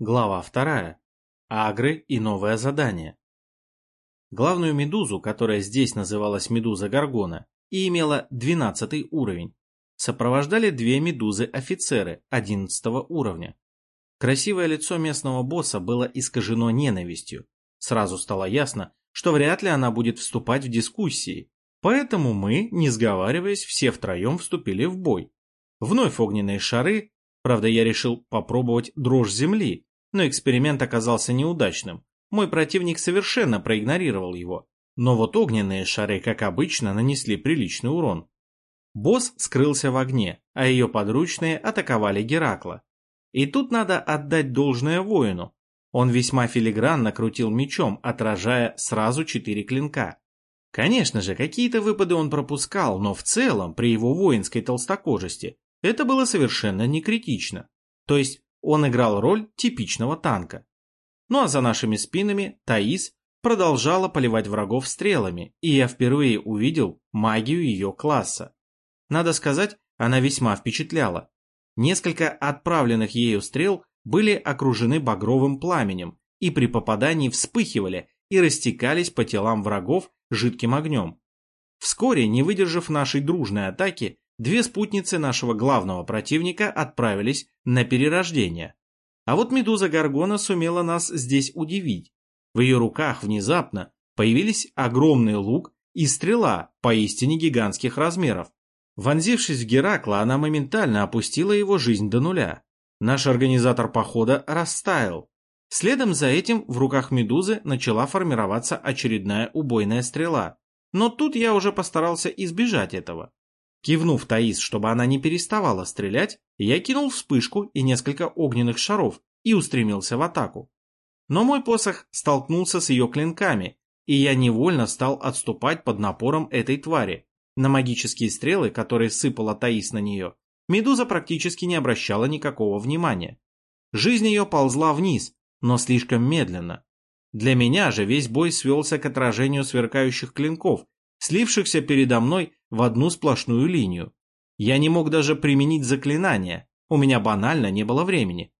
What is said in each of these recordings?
Глава вторая. Агры и новое задание. Главную медузу, которая здесь называлась медуза Гаргона и имела 12 уровень, сопровождали две медузы-офицеры 11 уровня. Красивое лицо местного босса было искажено ненавистью. Сразу стало ясно, что вряд ли она будет вступать в дискуссии, поэтому мы, не сговариваясь, все втроем вступили в бой. Вновь огненные шары, правда я решил попробовать дрожь земли, но эксперимент оказался неудачным. Мой противник совершенно проигнорировал его. Но вот огненные шары, как обычно, нанесли приличный урон. Босс скрылся в огне, а ее подручные атаковали Геракла. И тут надо отдать должное воину. Он весьма филигранно крутил мечом, отражая сразу четыре клинка. Конечно же, какие-то выпады он пропускал, но в целом, при его воинской толстокожести, это было совершенно не критично. То есть он играл роль типичного танка. Ну а за нашими спинами Таис продолжала поливать врагов стрелами, и я впервые увидел магию ее класса. Надо сказать, она весьма впечатляла. Несколько отправленных ею стрел были окружены багровым пламенем и при попадании вспыхивали и растекались по телам врагов жидким огнем. Вскоре, не выдержав нашей дружной атаки, две спутницы нашего главного противника отправились на перерождение. А вот медуза Гаргона сумела нас здесь удивить. В ее руках внезапно появились огромный лук и стрела поистине гигантских размеров. Вонзившись в Геракла, она моментально опустила его жизнь до нуля. Наш организатор похода растаял. Следом за этим в руках медузы начала формироваться очередная убойная стрела. Но тут я уже постарался избежать этого. Кивнув Таис, чтобы она не переставала стрелять, я кинул вспышку и несколько огненных шаров и устремился в атаку. Но мой посох столкнулся с ее клинками, и я невольно стал отступать под напором этой твари. На магические стрелы, которые сыпала Таис на нее, Медуза практически не обращала никакого внимания. Жизнь ее ползла вниз, но слишком медленно. Для меня же весь бой свелся к отражению сверкающих клинков, слившихся передо мной в одну сплошную линию. Я не мог даже применить заклинание, у меня банально не было времени.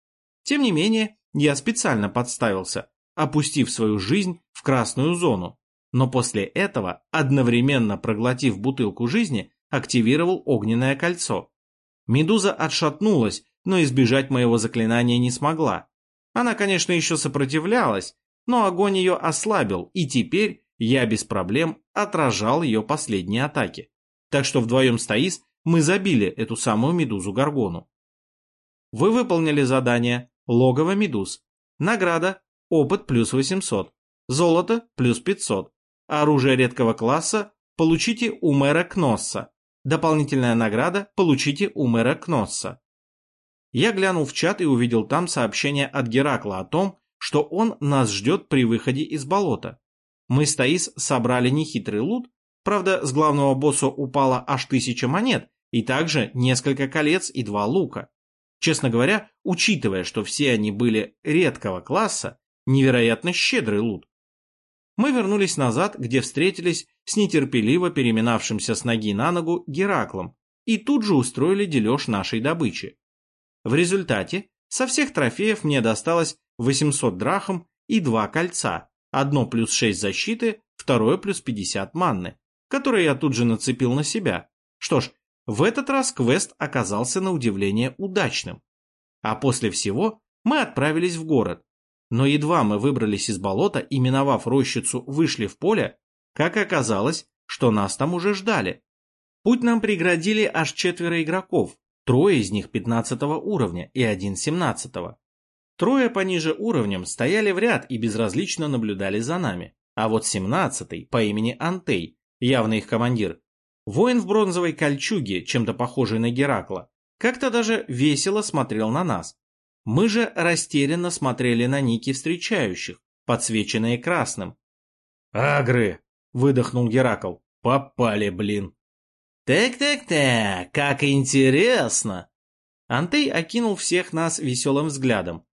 Тем не менее, я специально подставился, опустив свою жизнь в красную зону, но после этого, одновременно проглотив бутылку жизни, активировал огненное кольцо. Медуза отшатнулась, но избежать моего заклинания не смогла. Она, конечно, еще сопротивлялась, но огонь ее ослабил, и теперь я без проблем отражал ее последние атаки. Так что вдвоем с Таис мы забили эту самую медузу Гаргону. Вы выполнили задание «Логово медуз». Награда «Опыт плюс 800». Золото плюс 500. Оружие редкого класса получите у мэра Кносса. Дополнительная награда получите у мэра Кносса. Я глянул в чат и увидел там сообщение от Геракла о том, что он нас ждет при выходе из болота. Мы с Таис собрали нехитрый лут, правда, с главного босса упало аж тысяча монет, и также несколько колец и два лука. Честно говоря, учитывая, что все они были редкого класса, невероятно щедрый лут. Мы вернулись назад, где встретились с нетерпеливо переминавшимся с ноги на ногу Гераклом и тут же устроили дележ нашей добычи. В результате со всех трофеев мне досталось 800 драхм и два кольца, одно плюс 6 защиты, второе плюс 50 манны, которые я тут же нацепил на себя. Что ж, в этот раз квест оказался на удивление удачным. А после всего мы отправились в город. Но едва мы выбрались из болота и, миновав рощицу, вышли в поле, как оказалось, что нас там уже ждали. Путь нам преградили аж четверо игроков, трое из них 15 уровня и один 17 -го. Трое пониже уровнем стояли в ряд и безразлично наблюдали за нами, а вот 17 по имени Антей, явно их командир, воин в бронзовой кольчуге, чем-то похожий на Геракла, как-то даже весело смотрел на нас. Мы же растерянно смотрели на ники встречающих, подсвеченные красным. «Агры!» выдохнул Геракл. Попали, блин. Так-так-так, как интересно. Антей окинул всех нас веселым взглядом.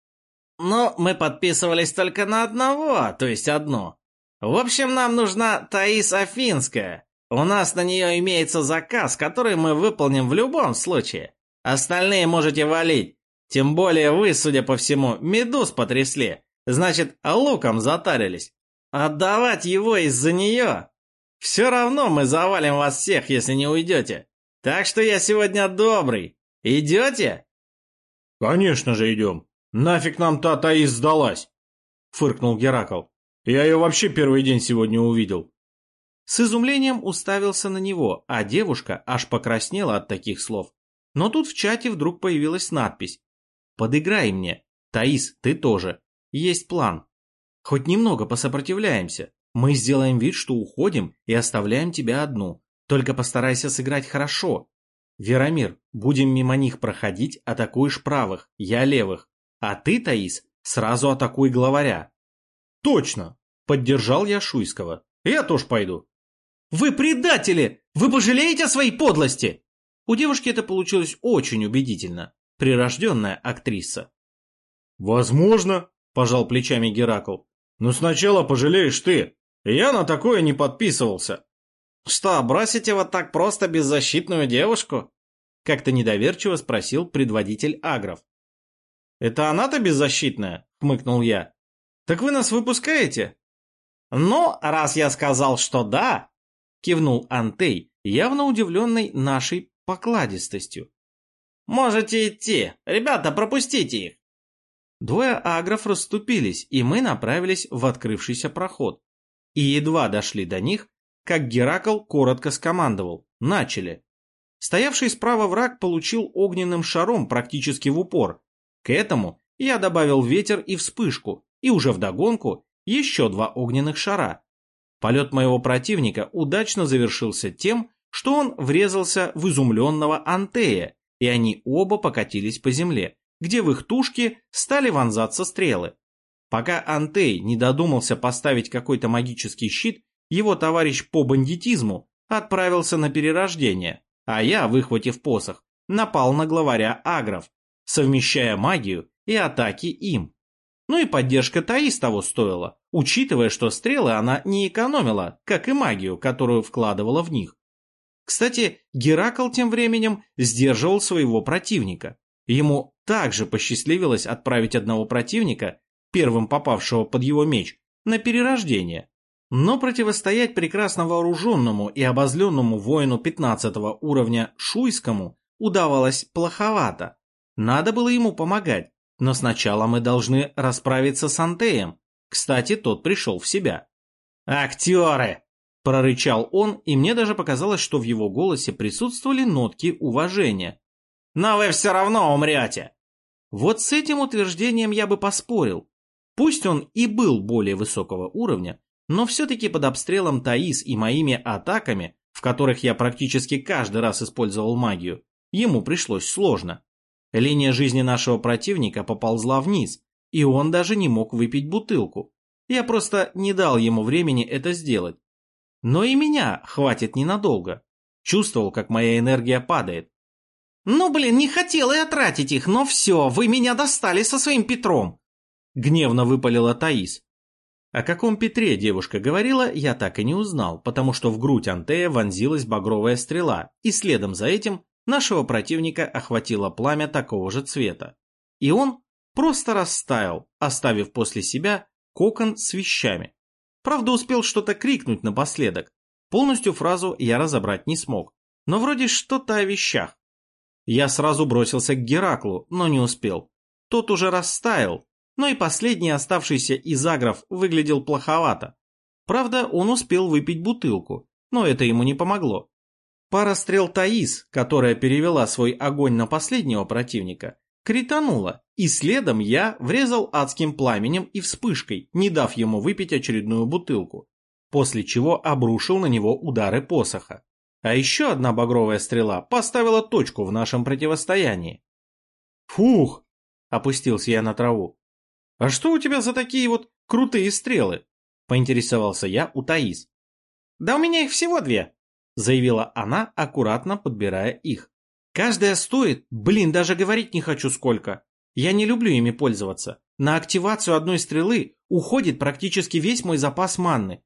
Но мы подписывались только на одного, то есть одно. В общем, нам нужна Таис Афинская. У нас на нее имеется заказ, который мы выполним в любом случае. Остальные можете валить. Тем более вы, судя по всему, медуз потрясли. Значит, луком затарились. Отдавать его из-за нее? Все равно мы завалим вас всех, если не уйдете. Так что я сегодня добрый. Идете? Конечно же идем. Нафиг нам та Таис сдалась? Фыркнул Геракл. Я ее вообще первый день сегодня увидел. С изумлением уставился на него, а девушка аж покраснела от таких слов. Но тут в чате вдруг появилась надпись. «Подыграй мне. Таис, ты тоже. Есть план. Хоть немного посопротивляемся. Мы сделаем вид, что уходим и оставляем тебя одну. Только постарайся сыграть хорошо. Веромир, будем мимо них проходить, атакуешь правых, я левых. А ты, Таис, сразу атакуй главаря. Точно, поддержал я Шуйского. Я тоже пойду. Вы предатели! Вы пожалеете о своей подлости! У девушки это получилось очень убедительно. Прирожденная актриса. Возможно, пожал плечами Геракл. Но сначала пожалеешь ты. Я на такое не подписывался. «Что, бросите вот так просто беззащитную девушку?» Как-то недоверчиво спросил предводитель агров. «Это она-то беззащитная?» — хмыкнул я. «Так вы нас выпускаете?» «Ну, раз я сказал, что да!» — кивнул Антей, явно удивленный нашей покладистостью. «Можете идти. Ребята, пропустите их!» Двое агров расступились, и мы направились в открывшийся проход. И едва дошли до них, как Геракл коротко скомандовал «Начали!». Стоявший справа враг получил огненным шаром практически в упор. К этому я добавил ветер и вспышку, и уже вдогонку еще два огненных шара. Полет моего противника удачно завершился тем, что он врезался в изумленного Антея, и они оба покатились по земле, где в их тушке стали вонзаться стрелы. Пока Антей не додумался поставить какой-то магический щит, его товарищ по бандитизму отправился на перерождение, а я, выхватив посох, напал на главаря агров, совмещая магию и атаки им. Ну и поддержка Таис того стоила, учитывая, что стрелы она не экономила, как и магию, которую вкладывала в них. Кстати, Геракл тем временем сдерживал своего противника. Ему также посчастливилось отправить одного противника, первым попавшего под его меч, на перерождение. Но противостоять прекрасно вооруженному и обозленному воину 15 уровня Шуйскому удавалось плоховато. Надо было ему помогать, но сначала мы должны расправиться с Антеем. Кстати, тот пришел в себя. «Актеры!» – прорычал он, и мне даже показалось, что в его голосе присутствовали нотки уважения. «Но вы все равно умрете!» Вот с этим утверждением я бы поспорил. Пусть он и был более высокого уровня, но все-таки под обстрелом Таис и моими атаками, в которых я практически каждый раз использовал магию, ему пришлось сложно. Линия жизни нашего противника поползла вниз, и он даже не мог выпить бутылку. Я просто не дал ему времени это сделать. Но и меня хватит ненадолго. Чувствовал, как моя энергия падает. «Ну, блин, не хотел я тратить их, но все, вы меня достали со своим Петром!» Гневно выпалила Таис. О каком Петре девушка говорила, я так и не узнал, потому что в грудь Антея вонзилась багровая стрела, и следом за этим нашего противника охватило пламя такого же цвета. И он просто растаял, оставив после себя кокон с вещами. Правда, успел что-то крикнуть напоследок. Полностью фразу я разобрать не смог, но вроде что-то о вещах. Я сразу бросился к Гераклу, но не успел. Тот уже растаял, но и последний оставшийся из агров выглядел плоховато. Правда, он успел выпить бутылку, но это ему не помогло. Пара стрел Таис, которая перевела свой огонь на последнего противника, кританула, и следом я врезал адским пламенем и вспышкой, не дав ему выпить очередную бутылку, после чего обрушил на него удары посоха. А еще одна багровая стрела поставила точку в нашем противостоянии. «Фух!» — опустился я на траву. «А что у тебя за такие вот крутые стрелы?» – поинтересовался я у Таис. «Да у меня их всего две», – заявила она, аккуратно подбирая их. «Каждая стоит, блин, даже говорить не хочу сколько. Я не люблю ими пользоваться. На активацию одной стрелы уходит практически весь мой запас манны.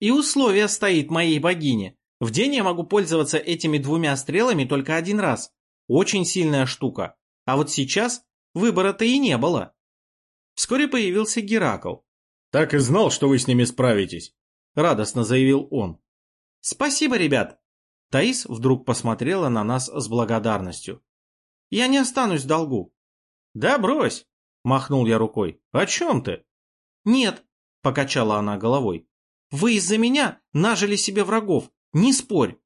И условие стоит моей богине. В день я могу пользоваться этими двумя стрелами только один раз. Очень сильная штука. А вот сейчас выбора-то и не было. Вскоре появился Геракл. «Так и знал, что вы с ними справитесь», — радостно заявил он. «Спасибо, ребят!» Таис вдруг посмотрела на нас с благодарностью. «Я не останусь в долгу». «Да брось!» — махнул я рукой. «О чем ты?» «Нет», — покачала она головой. «Вы из-за меня нажили себе врагов, не спорь!»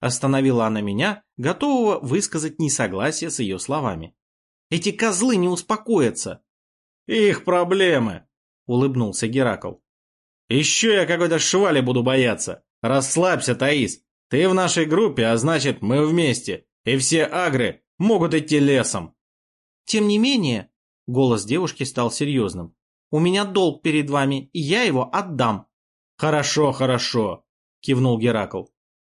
Остановила она меня, готового высказать несогласие с ее словами. «Эти козлы не успокоятся!» «Их проблемы!» — улыбнулся Геракл. «Еще я какой-то швали буду бояться! Расслабься, Таис! Ты в нашей группе, а значит, мы вместе, и все агры могут идти лесом!» «Тем не менее...» — голос девушки стал серьезным. «У меня долг перед вами, и я его отдам!» «Хорошо, хорошо!» — кивнул Геракл.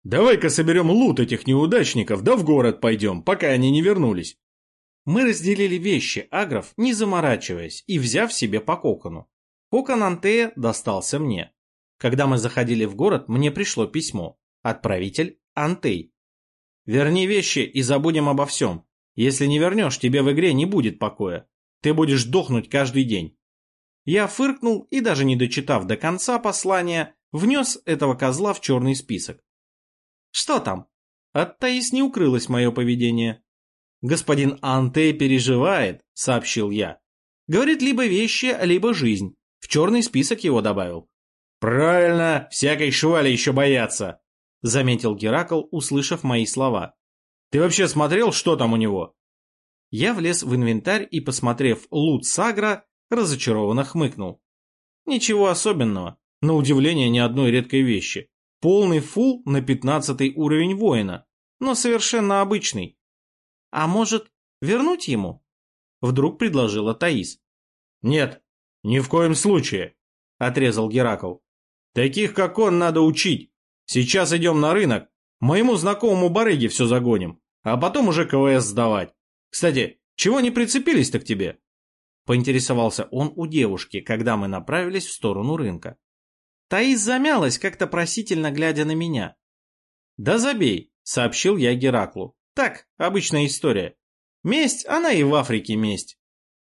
«Давай-ка соберем лут этих неудачников, да в город пойдем, пока они не вернулись». Мы разделили вещи агров, не заморачиваясь, и взяв себе по кокону. Кокон Антея достался мне. Когда мы заходили в город, мне пришло письмо. Отправитель Антей. «Верни вещи и забудем обо всем. Если не вернешь, тебе в игре не будет покоя. Ты будешь дохнуть каждый день». Я фыркнул и, даже не дочитав до конца послания, внес этого козла в черный список. «Что там?» От Таис не укрылось мое поведение. «Господин Анте переживает», — сообщил я. «Говорит, либо вещи, либо жизнь. В черный список его добавил». «Правильно, всякой швали еще боятся», — заметил Геракл, услышав мои слова. «Ты вообще смотрел, что там у него?» Я влез в инвентарь и, посмотрев лут Сагра, разочарованно хмыкнул. Ничего особенного, на удивление ни одной редкой вещи. Полный фул на пятнадцатый уровень воина, но совершенно обычный. А может, вернуть ему? Вдруг предложила Таис. Нет, ни в коем случае, отрезал Геракл. Таких, как он, надо учить. Сейчас идем на рынок, моему знакомому барыге все загоним, а потом уже КВС сдавать. Кстати, чего не прицепились-то к тебе? Поинтересовался он у девушки, когда мы направились в сторону рынка. Таис замялась, как-то просительно глядя на меня. «Да забей», — сообщил я Гераклу. Так, обычная история. Месть, она и в Африке месть.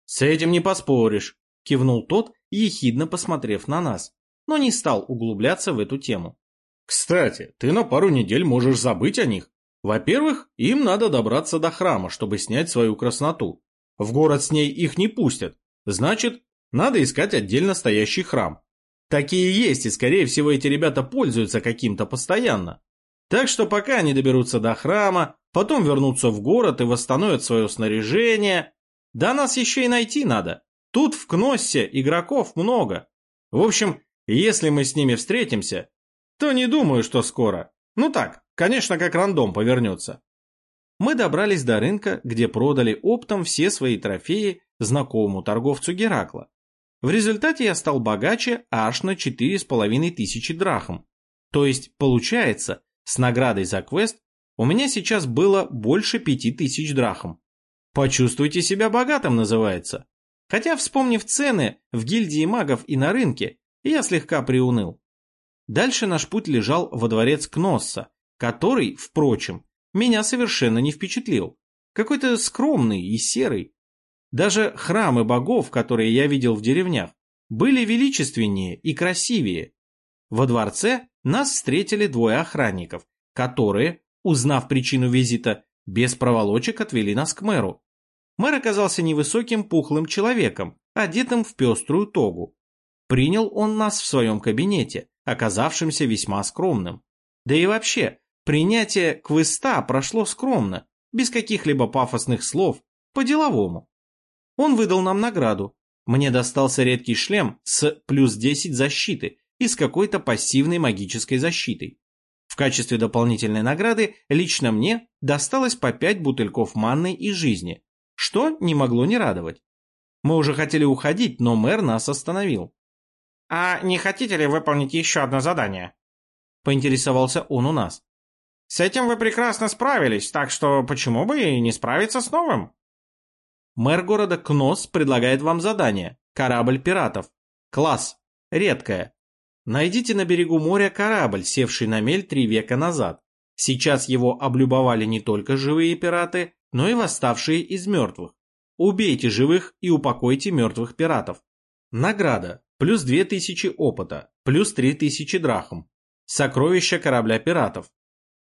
С этим не поспоришь, кивнул тот, ехидно посмотрев на нас, но не стал углубляться в эту тему. Кстати, ты на пару недель можешь забыть о них. Во-первых, им надо добраться до храма, чтобы снять свою красноту. В город с ней их не пустят. Значит, надо искать отдельно стоящий храм. Такие есть, и скорее всего эти ребята пользуются каким-то постоянно. Так что пока они доберутся до храма, потом вернутся в город и восстановят свое снаряжение, да нас еще и найти надо. Тут в Кноссе игроков много. В общем, если мы с ними встретимся, то не думаю, что скоро. Ну так, конечно, как рандом повернется. Мы добрались до рынка, где продали оптом все свои трофеи знакомому торговцу Геракла. В результате я стал богаче аж на четыре с половиной тысячи драхм. То есть, получается, с наградой за квест у меня сейчас было больше пяти тысяч драхм. Почувствуйте себя богатым называется. Хотя, вспомнив цены в гильдии магов и на рынке, я слегка приуныл. Дальше наш путь лежал во дворец Кносса, который, впрочем, меня совершенно не впечатлил. Какой-то скромный и серый. Даже храмы богов, которые я видел в деревнях, были величественнее и красивее. Во дворце нас встретили двое охранников, которые, узнав причину визита, без проволочек отвели нас к мэру. Мэр оказался невысоким пухлым человеком, одетым в пеструю тогу. Принял он нас в своем кабинете, оказавшимся весьма скромным. Да и вообще, принятие квеста прошло скромно, без каких-либо пафосных слов, по-деловому. Он выдал нам награду. Мне достался редкий шлем с плюс 10 защиты и с какой-то пассивной магической защитой. В качестве дополнительной награды лично мне досталось по 5 бутыльков манной и жизни, что не могло не радовать. Мы уже хотели уходить, но мэр нас остановил. «А не хотите ли выполнить еще одно задание?» Поинтересовался он у нас. «С этим вы прекрасно справились, так что почему бы и не справиться с новым?» Мэр города Кнос предлагает вам задание. Корабль пиратов. Класс. Редкое. Найдите на берегу моря корабль, севший на мель три века назад. Сейчас его облюбовали не только живые пираты, но и восставшие из мертвых. Убейте живых и упокойте мертвых пиратов. Награда. Плюс 2000 опыта. Плюс 3000 драхм. Сокровища корабля пиратов.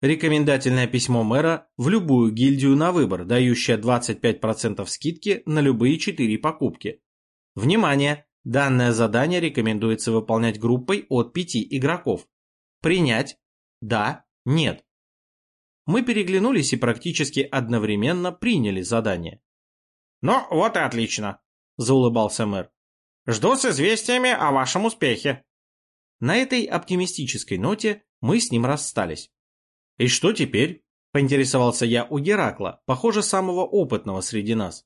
Рекомендательное письмо мэра в любую гильдию на выбор, дающее 25% скидки на любые 4 покупки. Внимание! Данное задание рекомендуется выполнять группой от 5 игроков. Принять? Да? Нет? Мы переглянулись и практически одновременно приняли задание. «Ну, вот и отлично», — заулыбался мэр. «Жду с известиями о вашем успехе». На этой оптимистической ноте мы с ним расстались. «И что теперь?» – поинтересовался я у Геракла, похоже, самого опытного среди нас.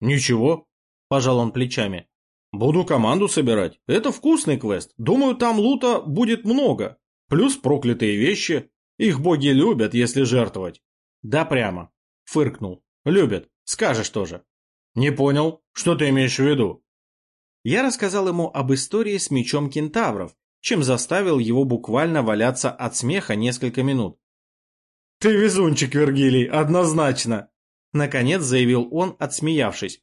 «Ничего», – пожал он плечами. «Буду команду собирать. Это вкусный квест. Думаю, там лута будет много. Плюс проклятые вещи. Их боги любят, если жертвовать». «Да прямо», – фыркнул. «Любят. Скажешь тоже». «Не понял. Что ты имеешь в виду?» Я рассказал ему об истории с мечом кентавров, чем заставил его буквально валяться от смеха несколько минут. «Ты везунчик, Вергилий, однозначно!» Наконец заявил он, отсмеявшись.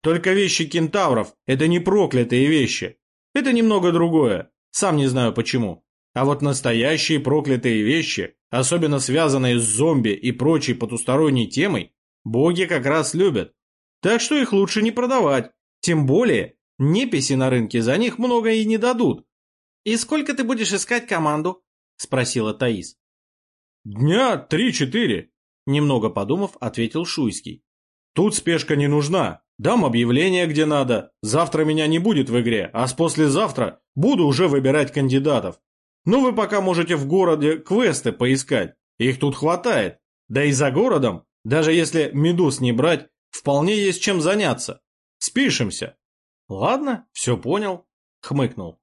«Только вещи кентавров – это не проклятые вещи. Это немного другое, сам не знаю почему. А вот настоящие проклятые вещи, особенно связанные с зомби и прочей потусторонней темой, боги как раз любят. Так что их лучше не продавать. Тем более, неписи на рынке за них много и не дадут. «И сколько ты будешь искать команду?» – спросила Таис. «Дня три-четыре», – немного подумав, ответил Шуйский. «Тут спешка не нужна. Дам объявление, где надо. Завтра меня не будет в игре, а с послезавтра буду уже выбирать кандидатов. Ну вы пока можете в городе квесты поискать. Их тут хватает. Да и за городом, даже если медуз не брать, вполне есть чем заняться. Спишемся». «Ладно, все понял», – хмыкнул.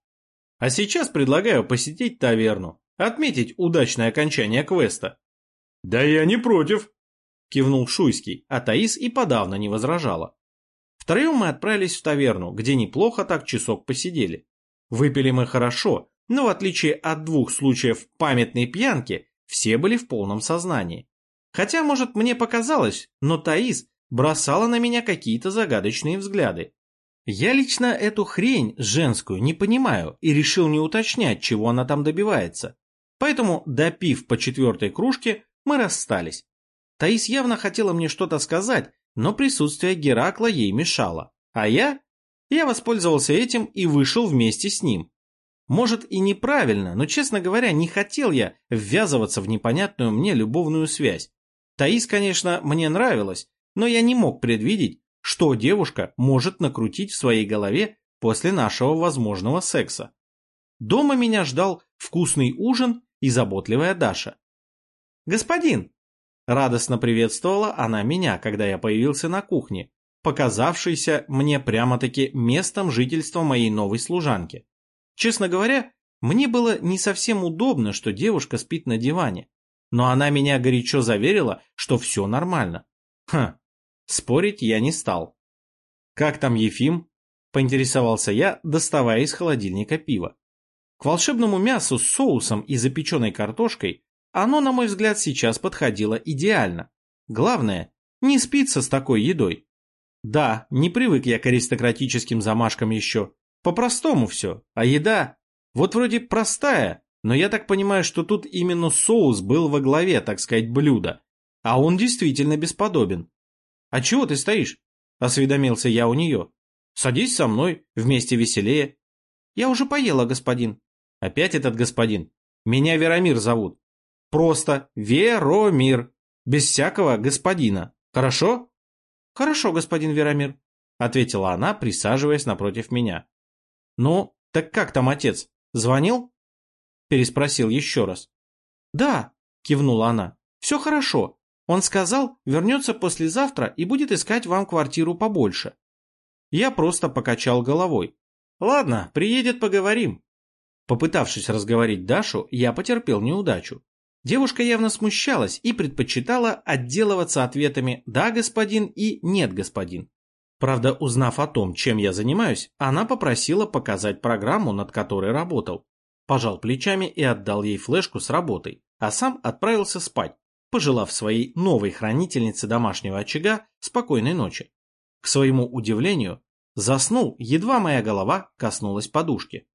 «А сейчас предлагаю посетить таверну. Отметить удачное окончание квеста. «Да я не против», — кивнул Шуйский, а Таис и подавно не возражала. Втроем мы отправились в таверну, где неплохо так часок посидели. Выпили мы хорошо, но в отличие от двух случаев памятной пьянки, все были в полном сознании. Хотя, может, мне показалось, но Таис бросала на меня какие-то загадочные взгляды. Я лично эту хрень женскую не понимаю и решил не уточнять, чего она там добивается. Поэтому, допив по четвертой кружке, мы расстались. Таис явно хотела мне что-то сказать, но присутствие Геракла ей мешало. А я? Я воспользовался этим и вышел вместе с ним. Может и неправильно, но, честно говоря, не хотел я ввязываться в непонятную мне любовную связь. Таис, конечно, мне нравилась, но я не мог предвидеть, что девушка может накрутить в своей голове после нашего возможного секса. Дома меня ждал вкусный ужин и заботливая Даша. «Господин!» Радостно приветствовала она меня, когда я появился на кухне, показавшейся мне прямо-таки местом жительства моей новой служанки. Честно говоря, мне было не совсем удобно, что девушка спит на диване, но она меня горячо заверила, что все нормально. Хм, спорить я не стал. «Как там Ефим?» – поинтересовался я, доставая из холодильника пиво. К волшебному мясу с соусом и запеченной картошкой оно, на мой взгляд, сейчас подходило идеально. Главное, не спится с такой едой. Да, не привык я к аристократическим замашкам еще. По-простому все, а еда... Вот вроде простая, но я так понимаю, что тут именно соус был во главе, так сказать, блюда. А он действительно бесподобен. «А чего ты стоишь?» – осведомился я у нее. «Садись со мной, вместе веселее». «Я уже поела, господин», Опять этот господин. Меня Веромир зовут. Просто Веромир. Без всякого господина. Хорошо? Хорошо, господин Веромир, ответила она, присаживаясь напротив меня. Ну, так как там отец? Звонил? Переспросил еще раз. Да, кивнула она. Все хорошо. Он сказал, вернется послезавтра и будет искать вам квартиру побольше. Я просто покачал головой. Ладно, приедет, поговорим. Попытавшись разговорить Дашу, я потерпел неудачу. Девушка явно смущалась и предпочитала отделываться ответами «да, господин» и «нет, господин». Правда, узнав о том, чем я занимаюсь, она попросила показать программу, над которой работал. Пожал плечами и отдал ей флешку с работой, а сам отправился спать, пожелав своей новой хранительнице домашнего очага спокойной ночи. к своему удивлению, заснул, едва моя голова коснулась подушки.